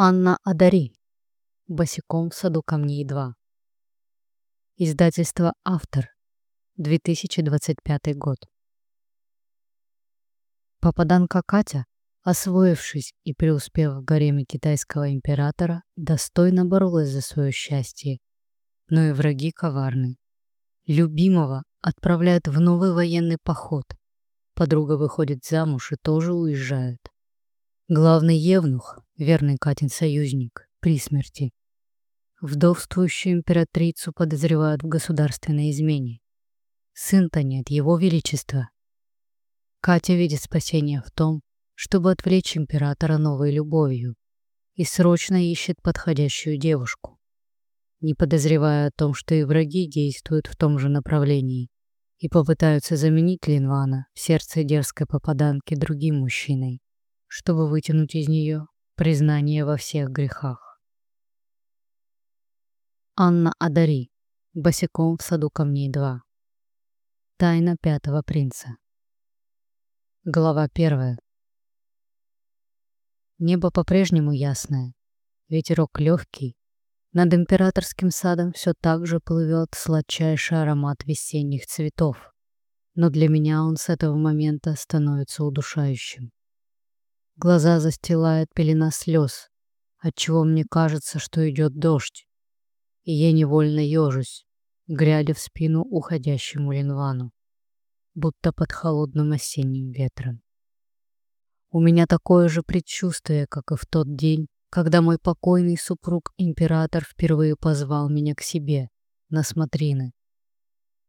Анна Адари. Босиком в саду камней 2. Издательство «Автор». 2025 год. Попаданка Катя, освоившись и преуспев в гареме китайского императора, достойно боролась за свое счастье. Но и враги коварны. Любимого отправляют в новый военный поход. Подруга выходит замуж и тоже уезжает. Главный евнух, верный Катин союзник, при смерти. Вдовствующую императрицу подозревают в государственной измене. Сын-то нет, его величества. Катя видит спасение в том, чтобы отвлечь императора новой любовью и срочно ищет подходящую девушку, не подозревая о том, что и враги действуют в том же направлении и попытаются заменить Линвана в сердце дерзкой попаданки другим мужчиной чтобы вытянуть из нее признание во всех грехах. Анна Адари. Босиком в саду камней 2. Тайна пятого принца. Глава первая. Небо по-прежнему ясное, ветерок легкий. Над императорским садом все так же плывет сладчайший аромат весенних цветов, но для меня он с этого момента становится удушающим. Глаза застилает пелена слез, отчего мне кажется, что идет дождь. И я невольно ежусь, глядя в спину уходящему Линвану, будто под холодным осенним ветром. У меня такое же предчувствие, как и в тот день, когда мой покойный супруг-император впервые позвал меня к себе на смотрины.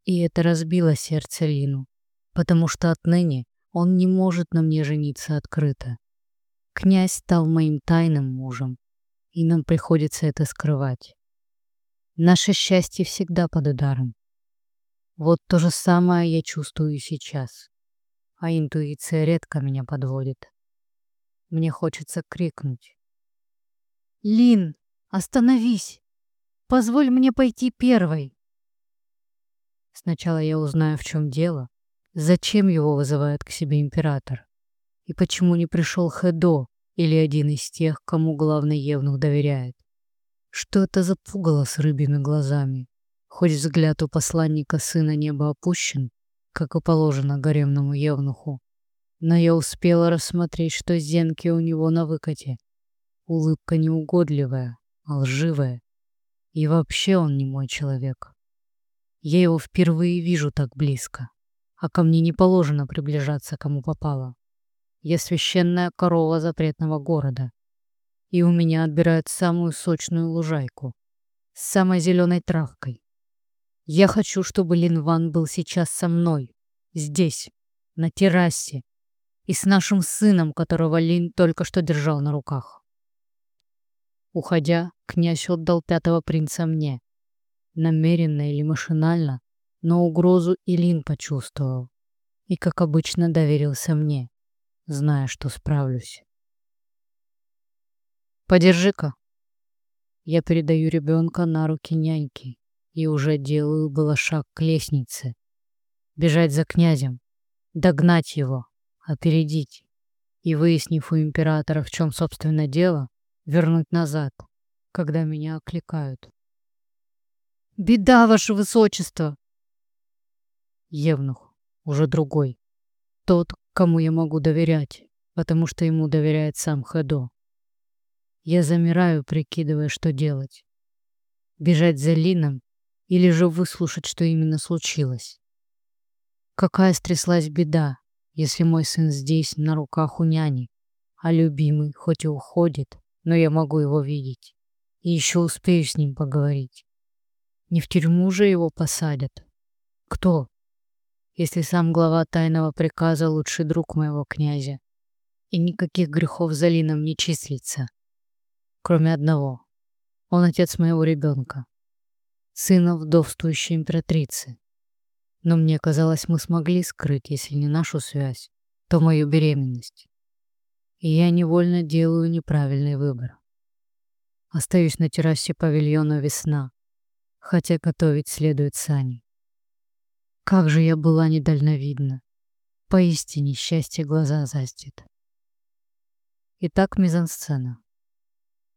И это разбило сердце Лину, потому что отныне он не может на мне жениться открыто. Князь стал моим тайным мужем, и нам приходится это скрывать. Наше счастье всегда под ударом. Вот то же самое я чувствую сейчас, а интуиция редко меня подводит. Мне хочется крикнуть. «Лин, остановись! Позволь мне пойти первой!» Сначала я узнаю, в чем дело, зачем его вызывает к себе император. И почему не пришел Хедо или один из тех, кому главный Евнух доверяет? Что это за пугало с рыбьими глазами? Хоть взгляд у посланника сына неба опущен, как и положено гаремному Евнуху, но я успела рассмотреть, что зенки у него на выкате. Улыбка неугодливая, а лживая. И вообще он не мой человек. Я его впервые вижу так близко, а ко мне не положено приближаться, кому попало. Я священная корова запретного города. И у меня отбирают самую сочную лужайку с самой зеленой травкой. Я хочу, чтобы Линван был сейчас со мной, здесь, на террасе, и с нашим сыном, которого Лин только что держал на руках. Уходя, князь отдал пятого принца мне. Намеренно или машинально, но угрозу и Лин почувствовал. И, как обычно, доверился мне зная, что справлюсь. «Подержи-ка». Я передаю ребенка на руки няньки и уже делаю было шаг к лестнице. Бежать за князем, догнать его, опередить и, выяснив у императора, в чем, собственно, дело, вернуть назад, когда меня окликают. «Беда, ваше высочество!» Евнух, уже другой. Тот, кому я могу доверять, потому что ему доверяет сам Хадо. Я замираю, прикидывая, что делать. Бежать за Лином или же выслушать, что именно случилось. Какая стряслась беда, если мой сын здесь, на руках у няни, а любимый хоть и уходит, но я могу его видеть. И еще успею с ним поговорить. Не в тюрьму же его посадят. Кто? Если сам глава тайного приказа лучший друг моего князя, и никаких грехов за Лином не числится, кроме одного. Он отец моего ребенка, сына вдовствующей императрицы. Но мне казалось, мы смогли скрыть, если не нашу связь, то мою беременность. И я невольно делаю неправильный выбор. Остаюсь на террасе павильона «Весна», хотя готовить следует сани. Как же я была недальновидна. Поистине счастье глаза застит. Итак, мизансцена.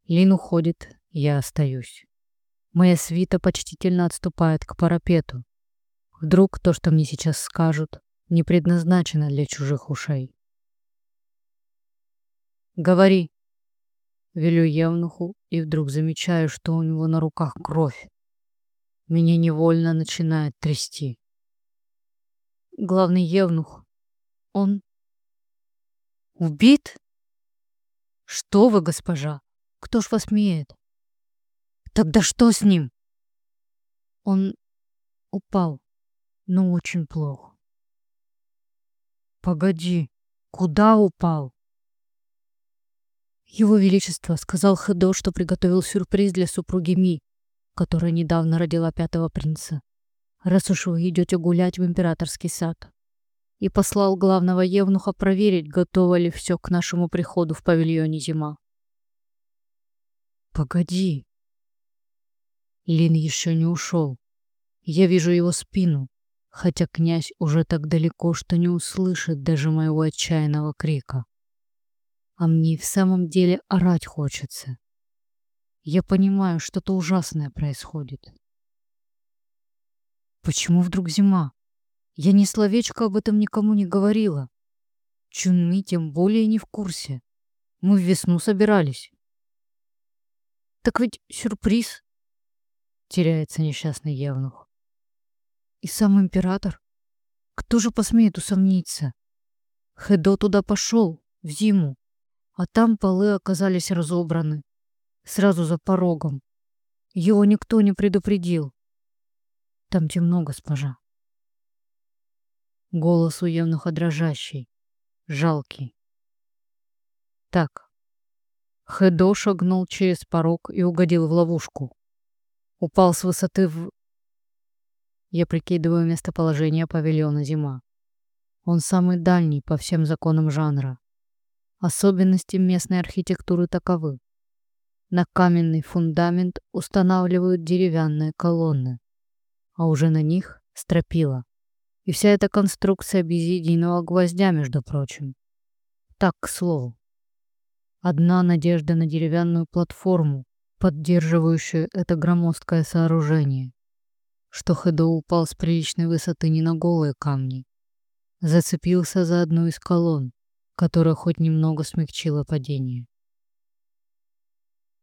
Лин уходит, я остаюсь. Моя свита почтительно отступает к парапету. Вдруг то, что мне сейчас скажут, не предназначено для чужих ушей. «Говори!» Велю Евнуху и вдруг замечаю, что у него на руках кровь. Меня невольно начинает трясти. Главный Евнух, он убит? Что вы, госпожа? Кто ж вас смеет? Тогда что с ним? Он упал, но очень плохо. Погоди, куда упал? Его Величество сказал Хэдо, что приготовил сюрприз для супруги Ми, которая недавно родила пятого принца, раз уж вы идете гулять в императорский сад. И послал главного евнуха проверить, готово ли все к нашему приходу в павильоне зима. Погоди. Лин еще не ушел. Я вижу его спину, хотя князь уже так далеко, что не услышит даже моего отчаянного крика а мне в самом деле орать хочется. Я понимаю, что-то ужасное происходит. Почему вдруг зима? Я ни словечко об этом никому не говорила. Чунми тем более не в курсе. Мы в весну собирались. Так ведь сюрприз. Теряется несчастный явнух. И сам император? Кто же посмеет усомниться? Хедо туда пошел, в зиму, а там полы оказались разобраны. Сразу за порогом. Его никто не предупредил. Там темно, госпожа. Голос у Евнуха дрожащий, жалкий. Так. Хедо шагнул через порог и угодил в ловушку. Упал с высоты в... Я прикидываю местоположение павильона «Зима». Он самый дальний по всем законам жанра. Особенности местной архитектуры таковы. На каменный фундамент устанавливают деревянные колонны, а уже на них стропила. И вся эта конструкция без единого гвоздя, между прочим. Так, к слову. Одна надежда на деревянную платформу, поддерживающую это громоздкое сооружение. Что Хэдо упал с приличной высоты не на голые камни. Зацепился за одну из колонн, которая хоть немного смягчила падение.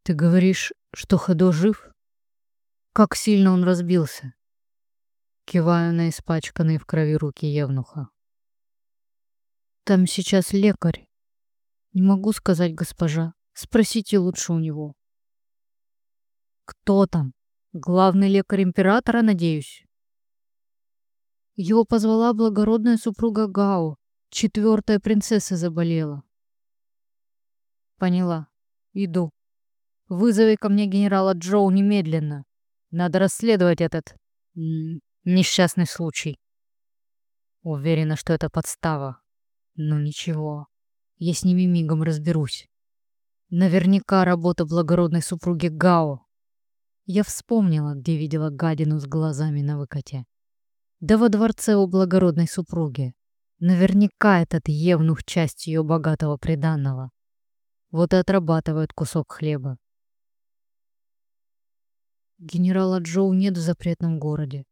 «Ты говоришь, что Хадо жив? Как сильно он разбился?» Киваю на испачканные в крови руки Евнуха. «Там сейчас лекарь. Не могу сказать, госпожа. Спросите лучше у него». «Кто там? Главный лекарь императора, надеюсь?» Его позвала благородная супруга Гао, Четвертая принцесса заболела. Поняла. Иду. Вызови ко мне генерала Джоу немедленно. Надо расследовать этот несчастный случай. Уверена, что это подстава. Ну ничего. Я с ними мигом разберусь. Наверняка работа благородной супруги Гао. Я вспомнила, где видела гадину с глазами на выкате. Да во дворце у благородной супруги. Наверняка этот евнух часть ее богатого приданного. Вот и отрабатывает кусок хлеба. Генерала Джоу нет в запретном городе.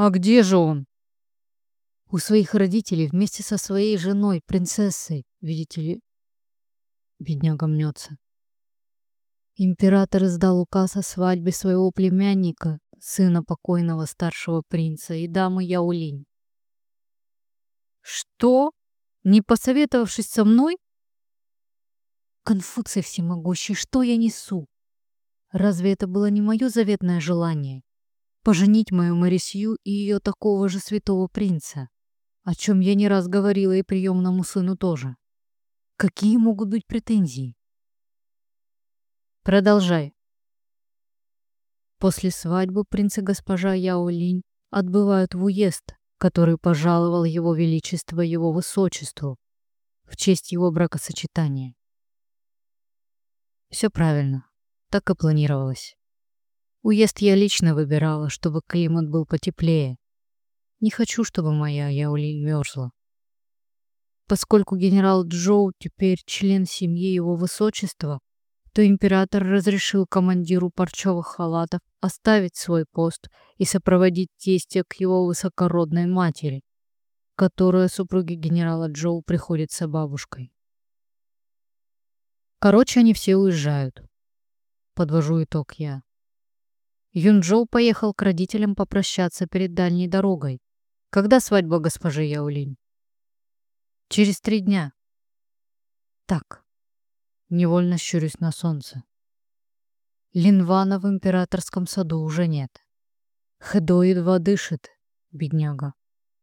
А где же он? У своих родителей вместе со своей женой, принцессой, видите ли. Бедняга мнется. Император издал указ о свадьбе своего племянника, сына покойного старшего принца и дамы Яулинь. Что? Не посоветовавшись со мной? Конфуций всемогущий, что я несу? Разве это было не мое заветное желание? Поженить мою Марисью и ее такого же святого принца, о чем я не раз говорила и приемному сыну тоже. Какие могут быть претензии? Продолжай. После свадьбы принц и госпожа Яо Линь отбывают в уезд, который пожаловал его величество его высочеству в честь его бракосочетания. Все правильно, так и планировалось. Уезд я лично выбирала, чтобы климат был потеплее. Не хочу, чтобы моя Яули мерзла. Поскольку генерал Джоу теперь член семьи его высочества, что император разрешил командиру парчевых халатов оставить свой пост и сопроводить тестя к его высокородной матери, которая супруге генерала Джоу приходится бабушкой. Короче, они все уезжают. Подвожу итог я. Юнчжоу поехал к родителям попрощаться перед дальней дорогой. Когда свадьба госпожи Яулинь? Через три дня. Так. Невольно щурюсь на солнце. Линвана в императорском саду уже нет. Хэдо едва дышит, бедняга.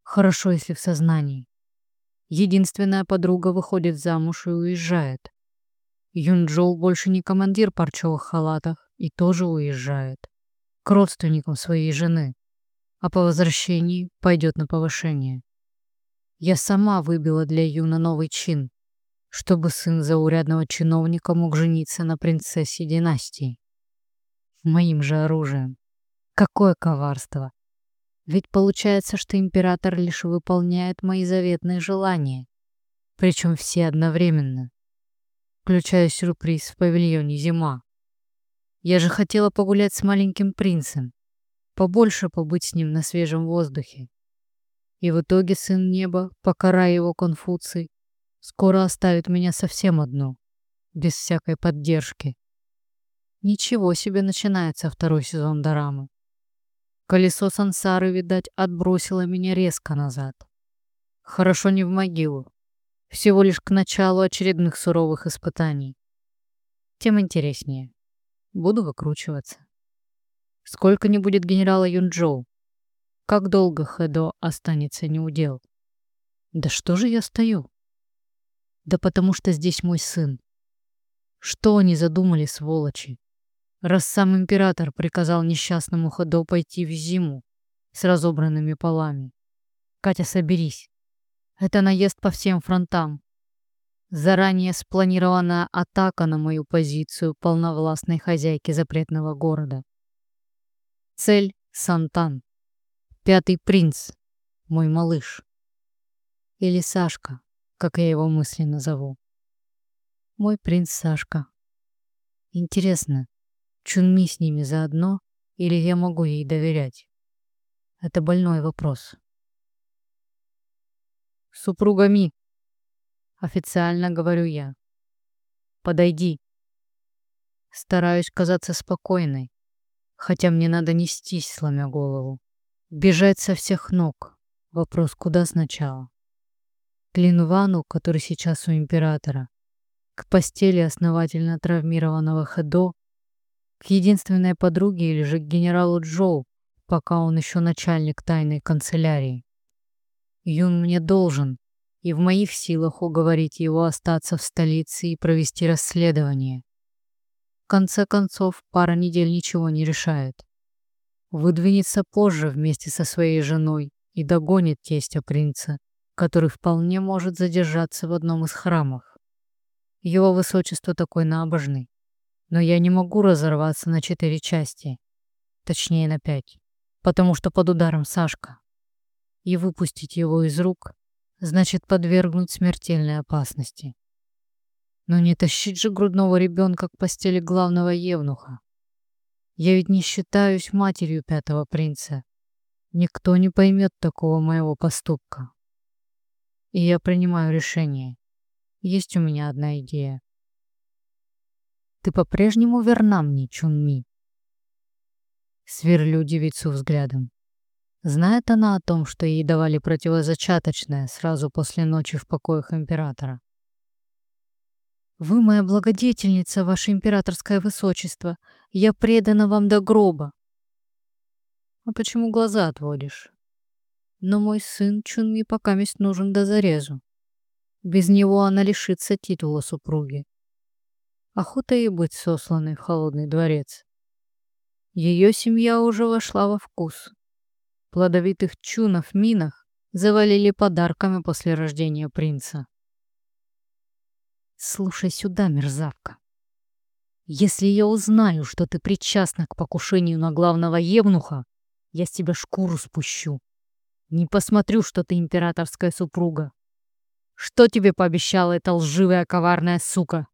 Хорошо, если в сознании. Единственная подруга выходит замуж и уезжает. Юнчжоу больше не командир парчевых халатов и тоже уезжает. К родственникам своей жены. А по возвращении пойдет на повышение. Я сама выбила для Юна новый чин, чтобы сын заурядного чиновника мог жениться на принцессе династии. Моим же оружием. Какое коварство! Ведь получается, что император лишь выполняет мои заветные желания, причем все одновременно, включая сюрприз в павильоне «Зима». Я же хотела погулять с маленьким принцем, побольше побыть с ним на свежем воздухе. И в итоге сын неба, покарая его Конфуций, скоро оставит меня совсем одну, без всякой поддержки. Ничего себе начинается второй сезон дорамы. Колесо сансары, видать, отбросило меня резко назад. Хорошо не в могилу. Всего лишь к началу очередных суровых испытаний. Тем интереснее. Буду выкручиваться. Сколько не будет генерала Юнчжоу? Как долго Хэдо останется неудел? Да что же я стою? Да потому что здесь мой сын. Что они задумали, сволочи? Раз сам император приказал несчастному Хэдо пойти в зиму с разобранными полами. Катя, соберись. Это наезд по всем фронтам. Заранее спланированная атака на мою позицию полновластной хозяйки запретного города. Цель — Сантан. Пятый принц, мой малыш. Или Сашка, как я его мысленно зову. Мой принц Сашка. Интересно, Чунми с ними заодно или я могу ей доверять? Это больной вопрос. Супруга Ми. Официально говорю я. Подойди. Стараюсь казаться спокойной, хотя мне надо нестись, сломя голову. Бежать со всех ног. Вопрос, куда сначала? К Линвану, который сейчас у императора. К постели основательно травмированного Хэдо. К единственной подруге или же к генералу Джоу, пока он еще начальник тайной канцелярии. Юн мне должен, и в моих силах уговорить его остаться в столице и провести расследование. В конце концов, пара недель ничего не решает выдвинется позже вместе со своей женой и догонит тестя принца, который вполне может задержаться в одном из храмов. Его высочество такой набожный, но я не могу разорваться на четыре части, точнее на пять, потому что под ударом Сашка. И выпустить его из рук значит подвергнуть смертельной опасности. Но не тащить же грудного ребенка к постели главного евнуха. Я ведь не считаюсь матерью пятого принца. Никто не поймет такого моего поступка. И я принимаю решение. Есть у меня одна идея. Ты по-прежнему верна мне, Чунми. Сверлю девицу взглядом. Знает она о том, что ей давали противозачаточное сразу после ночи в покоях императора? «Вы моя благодетельница, ваше императорское высочество. Я предана вам до гроба». «А почему глаза отводишь?» «Но мой сын Чунми пока месть нужен до зарезу. Без него она лишится титула супруги. Охота ей быть сосланной в холодный дворец. Ее семья уже вошла во вкус. Плодовитых чунов Минах завалили подарками после рождения принца. Слушай сюда, мерзавка. Если я узнаю, что ты причастна к покушению на главного евнуха, я с тебя шкуру спущу. Не посмотрю, что ты императорская супруга. Что тебе пообещала эта лживая коварная сука?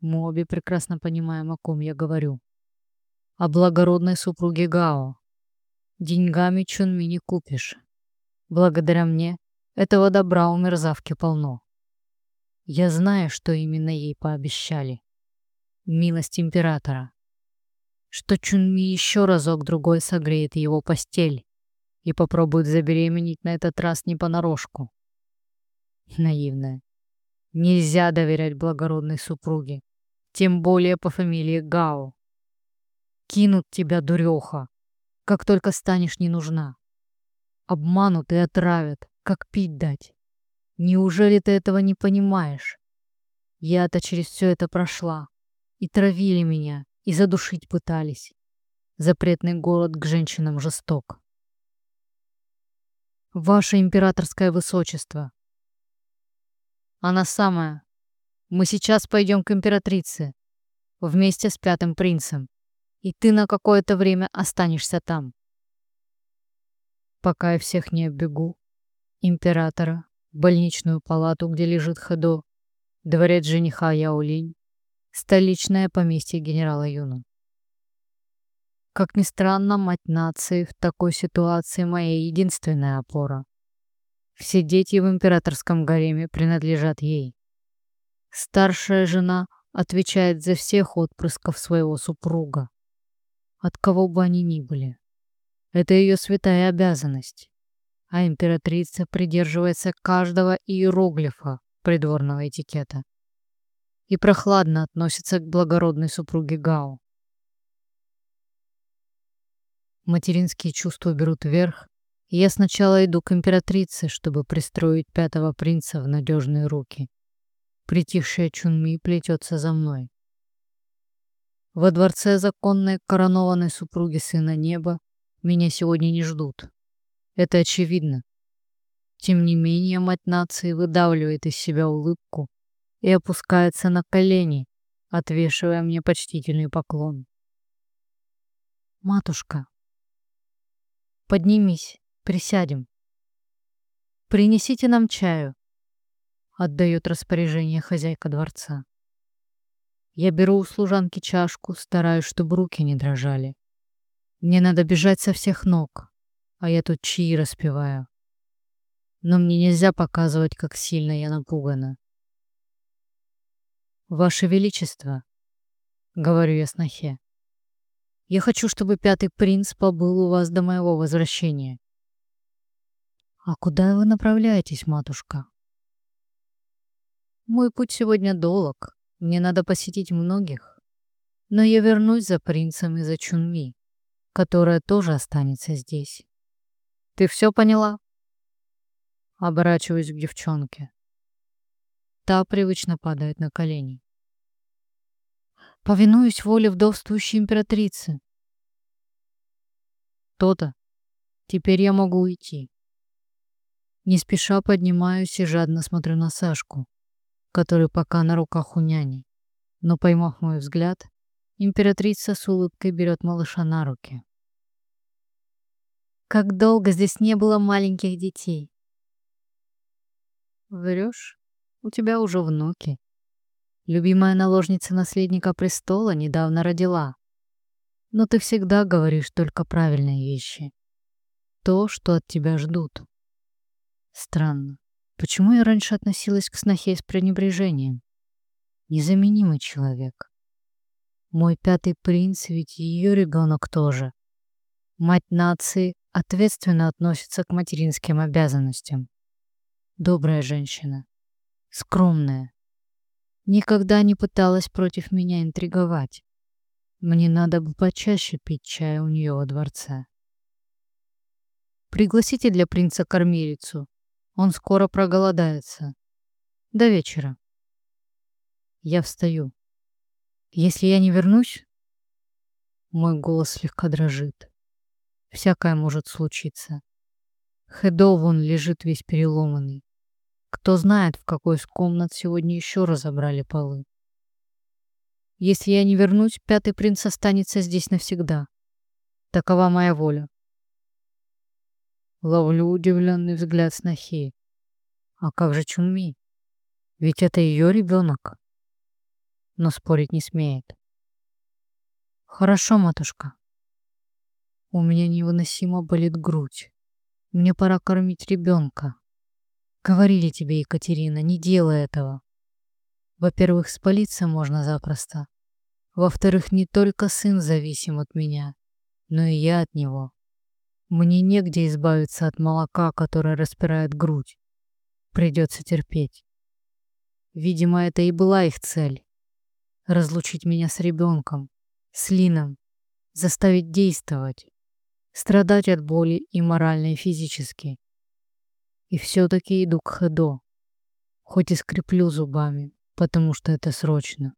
Мы обе прекрасно понимаем, о ком я говорю. О благородной супруге Гао. Деньгами Чунми не купишь. Благодаря мне этого добра у мерзавки полно. Я знаю, что именно ей пообещали. Милость императора. Что Чунми еще разок-другой согреет его постель и попробует забеременеть на этот раз не понарошку. Наивная. Нельзя доверять благородной супруге, тем более по фамилии Гао. Кинут тебя, дуреха, как только станешь не нужна. Обманут и отравят, как пить дать. Неужели ты этого не понимаешь? Я-то через все это прошла. И травили меня, и задушить пытались. Запретный голод к женщинам жесток. Ваше императорское высочество. Она самая. Мы сейчас пойдем к императрице. Вместе с пятым принцем и ты на какое-то время останешься там. Пока я всех не оббегу, императора, больничную палату, где лежит Хадо, дворец жениха Яолинь, столичное поместье генерала Юна. Как ни странно, мать нации в такой ситуации моя единственная опора. Все дети в императорском гареме принадлежат ей. Старшая жена отвечает за всех отпрысков своего супруга от кого бы они ни были. Это ее святая обязанность. А императрица придерживается каждого иероглифа придворного этикета и прохладно относится к благородной супруге Гао. Материнские чувства берут верх, и я сначала иду к императрице, чтобы пристроить пятого принца в надежные руки. Притихшая Чунми плетется за мной. Во дворце законной коронованной супруги сына неба меня сегодня не ждут. Это очевидно. Тем не менее, мать нации выдавливает из себя улыбку и опускается на колени, отвешивая мне почтительный поклон. «Матушка, поднимись, присядем. Принесите нам чаю», — отдает распоряжение хозяйка дворца. Я беру у служанки чашку, стараюсь, чтобы руки не дрожали. Мне надо бежать со всех ног, а я тут чаи распеваю. Но мне нельзя показывать, как сильно я напугана. «Ваше Величество», — говорю я снохе, — «я хочу, чтобы пятый принц побыл у вас до моего возвращения». «А куда вы направляетесь, матушка?» «Мой путь сегодня долг, мне надо посетить многих. Но я вернусь за принцем и за Чунми, которая тоже останется здесь. Ты все поняла? Оборачиваюсь к девчонке. Та привычно падает на колени. Повинуюсь воле вдовствующей императрицы. То-то. Теперь я могу уйти. Не спеша поднимаюсь и жадно смотрю на Сашку который пока на руках у няни. Но, поймав мой взгляд, императрица с улыбкой берет малыша на руки. Как долго здесь не было маленьких детей? Врешь? У тебя уже внуки. Любимая наложница наследника престола недавно родила. Но ты всегда говоришь только правильные вещи. То, что от тебя ждут. Странно. Почему я раньше относилась к снохе с пренебрежением? Незаменимый человек. Мой пятый принц ведь ее ребенок тоже. Мать нации ответственно относится к материнским обязанностям. Добрая женщина. Скромная. Никогда не пыталась против меня интриговать. Мне надо бы почаще пить чай у нее во дворце. Пригласите для принца кормилицу, он скоро проголодается. До вечера. Я встаю. Если я не вернусь... Мой голос слегка дрожит. Всякое может случиться. Хедо вон лежит весь переломанный. Кто знает, в какой из комнат сегодня еще разобрали полы. Если я не вернусь, пятый принц останется здесь навсегда. Такова моя воля. Ловлю удивленный взгляд снохи. А как же Чунми? Ведь это ее ребенок. но спорить не смеет. Хорошо, матушка. У меня невыносимо болит грудь. Мне пора кормить ребенка. Говорили тебе, Екатерина, не делай этого. Во-первых, спалиться можно запросто. Во-вторых, не только сын зависим от меня, но и я от него. Мне негде избавиться от молока, которое распирает грудь. Придется терпеть. Видимо, это и была их цель. Разлучить меня с ребенком, с Лином, заставить действовать, страдать от боли и морально, и физически. И все-таки иду к Хедо, хоть и скреплю зубами, потому что это срочно.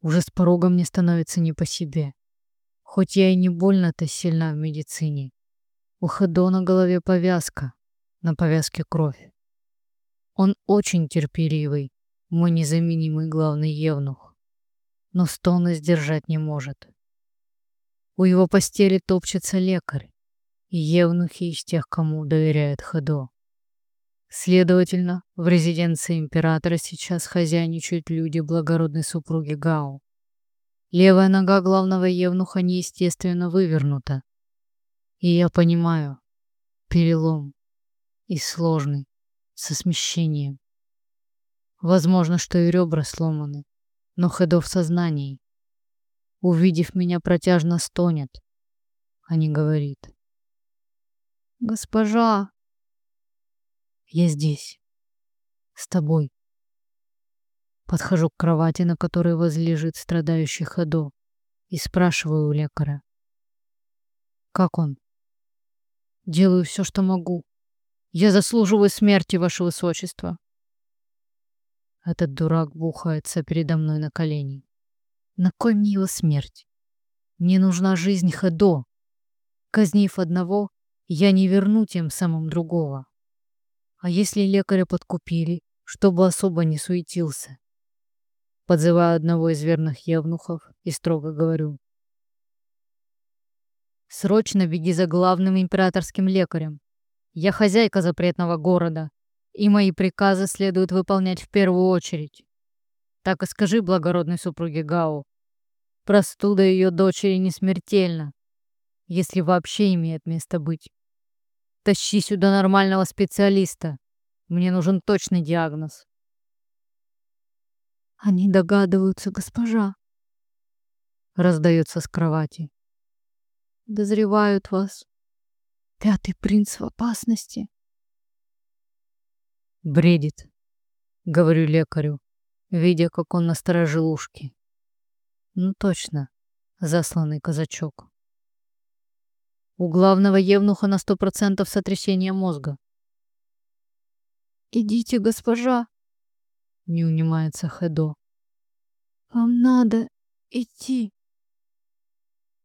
Уже с порога мне становится не по себе. Хоть я и не больно-то сильна в медицине. У Хедо на голове повязка, на повязке кровь. Он очень терпеливый, мой незаменимый главный евнух, но стоны сдержать не может. У его постели топчется лекарь, и евнухи из тех, кому доверяет Хедо. Следовательно, в резиденции императора сейчас хозяйничают люди благородной супруги Гао. Левая нога главного евнуха неестественно вывернута. И я понимаю, перелом и сложный, со смещением. Возможно, что и ребра сломаны, но Хедо в сознании. Увидев меня, протяжно стонет, а не говорит. «Госпожа!» «Я здесь, с тобой». Подхожу к кровати, на которой возлежит страдающий Хедо, и спрашиваю у лекаря. «Как он?» «Делаю все, что могу. Я заслуживаю смерти, ваше высочество». Этот дурак бухается передо мной на колени. На кой мне его смерть? Мне нужна жизнь Хедо. Казнив одного, я не верну тем самым другого. А если лекаря подкупили, чтобы особо не суетился? Подзываю одного из верных евнухов и строго говорю. Срочно беги за главным императорским лекарем. Я хозяйка запретного города, и мои приказы следует выполнять в первую очередь. Так и скажи благородной супруге Гао. Простуда ее дочери не смертельна, если вообще имеет место быть. Тащи сюда нормального специалиста. Мне нужен точный диагноз. Они догадываются, госпожа. Раздается с кровати. Дозревают вас. Пятый принц в опасности. Бредит, говорю лекарю, видя, как он насторожил ушки. Ну точно, засланный казачок. У главного евнуха на сто процентов сотрясение мозга. «Идите, госпожа!» — не унимается Хедо. «Вам надо идти!»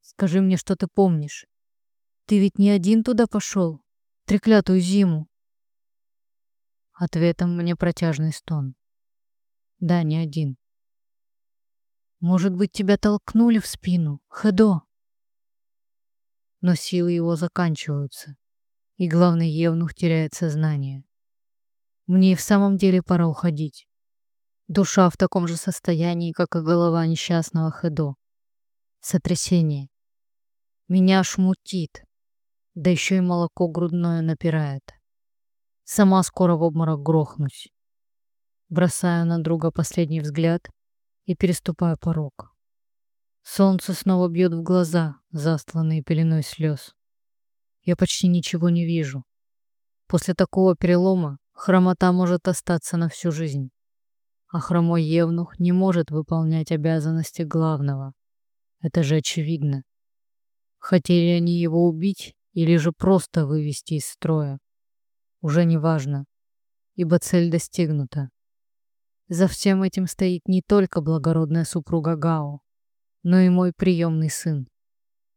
«Скажи мне, что ты помнишь. Ты ведь не один туда пошел, треклятую зиму?» Ответом мне протяжный стон. «Да, не один. Может быть, тебя толкнули в спину, Хедо?» но силы его заканчиваются, и главный евнух теряет сознание. Мне и в самом деле пора уходить. Душа в таком же состоянии, как и голова несчастного Хедо. Сотрясение. Меня шмутит, да еще и молоко грудное напирает. Сама скоро в обморок грохнусь. Бросаю на друга последний взгляд и переступаю порог. Солнце снова бьет в глаза, застланные пеленой слез. Я почти ничего не вижу. После такого перелома хромота может остаться на всю жизнь. А хромой евнух не может выполнять обязанности главного. Это же очевидно. Хотели они его убить или же просто вывести из строя? Уже не важно, ибо цель достигнута. За всем этим стоит не только благородная супруга Гао, но и мой приемный сын,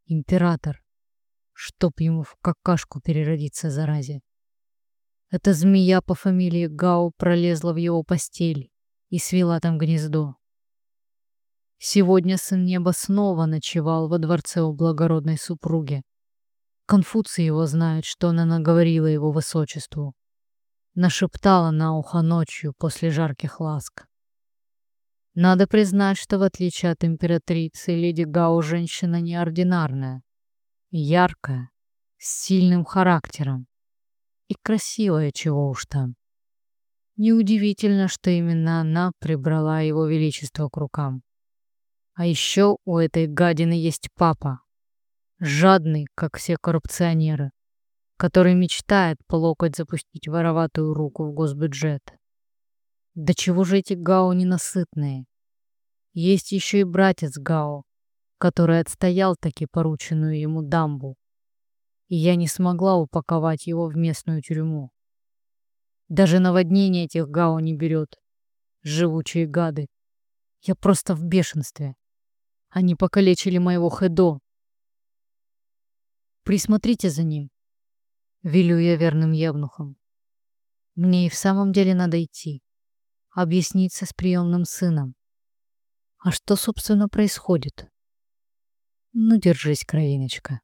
император, чтоб ему в какашку переродиться заразе. Эта змея по фамилии Гао пролезла в его постель и свела там гнездо. Сегодня сын неба снова ночевал во дворце у благородной супруги. Конфуций его знает, что она наговорила его высочеству. Нашептала на ухо ночью после жарких ласк. Надо признать, что в отличие от императрицы, леди Гао женщина неординарная, яркая, с сильным характером и красивая, чего уж там. Неудивительно, что именно она прибрала его величество к рукам. А еще у этой гадины есть папа, жадный, как все коррупционеры, который мечтает по локоть запустить вороватую руку в госбюджет. Да чего же эти Гао ненасытные? Есть еще и братец Гао, который отстоял таки порученную ему дамбу. И я не смогла упаковать его в местную тюрьму. Даже наводнение этих Гао не берет. Живучие гады. Я просто в бешенстве. Они покалечили моего Хэдо. Присмотрите за ним. Велю я верным явнухом. Мне и в самом деле надо идти объясниться с приемным сыном. А что, собственно, происходит? Ну, держись, кровиночка.